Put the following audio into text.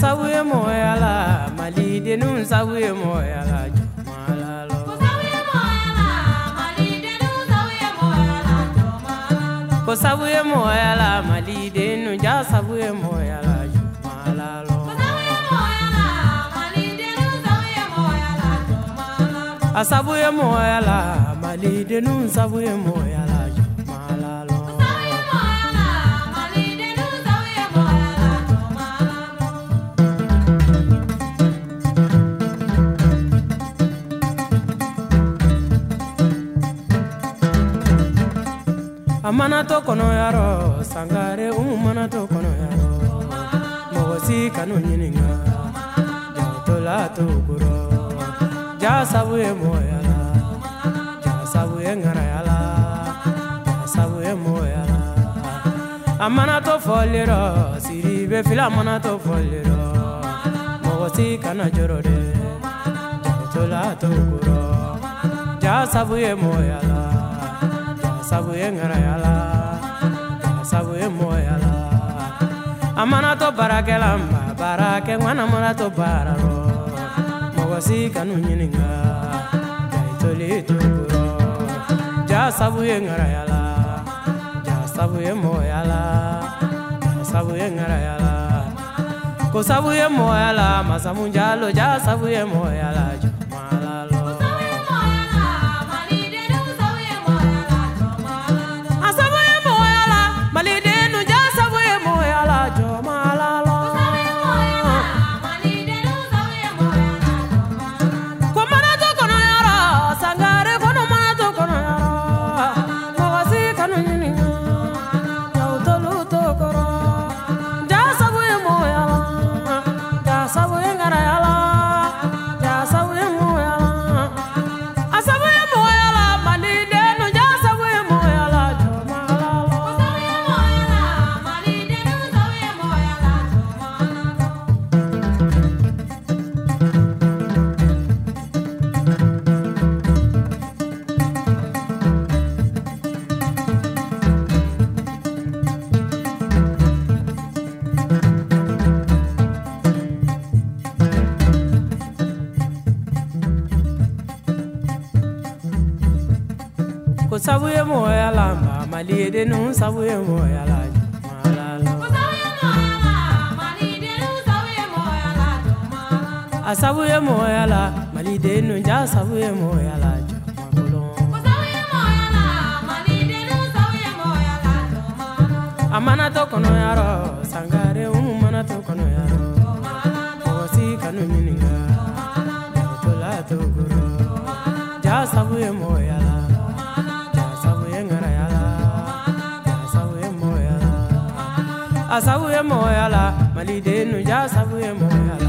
sabu ye mɔgɔya la malidenninw sabu ye mɔgɔya la ko sabu ye mɔgɔya la malidennu ja sabu ye mɔgɔya la a sabu ye mɔgɔya la malidenninw sabu ye mɔgɔya a mana to kɔnɔyarɔ sangare mana to kɔnɔyarɔ mɔgɔ si kanu ɲininga jatola to gurɔ ja sabu ye mɔgɔya la ja sabu ye ŋaraya la ja sabu ye mɔgɔya la a mana to fɔli rɔ siri be fila mana to fɔli rɔ mɔgɔ kana jɔrɔ dɛ jatola to gurɔ ja sabu ye mɔgɔya la sabu ye ŋaraya la sabu ye mɔgɔya la a mana to baarakɛla ma baarakɛ ŋwana mana to baara rɔ mɔgɔ si kanu ɲininga ja toli tokura ja sabu ye ŋaraya la ja sabu ye mɔgɔya la ja sabu ye ko sabu ye mɔgɔya la masamu jalo ja sabu ye jumala sabu ye mɔgɔya la ma malidennu sabu ye mɔgɔya la a sabu ye mɔgɔya la malidennu ja sabu ye mɔgɔya la a mana to kɔnɔyarɔ sangare mana to kɔnɔyarɔ mɔgɔ si kanu ɲininga mɔgɔya la a sabu ye mɔgɔya la malidennu ja sabu ye mɔgɔya la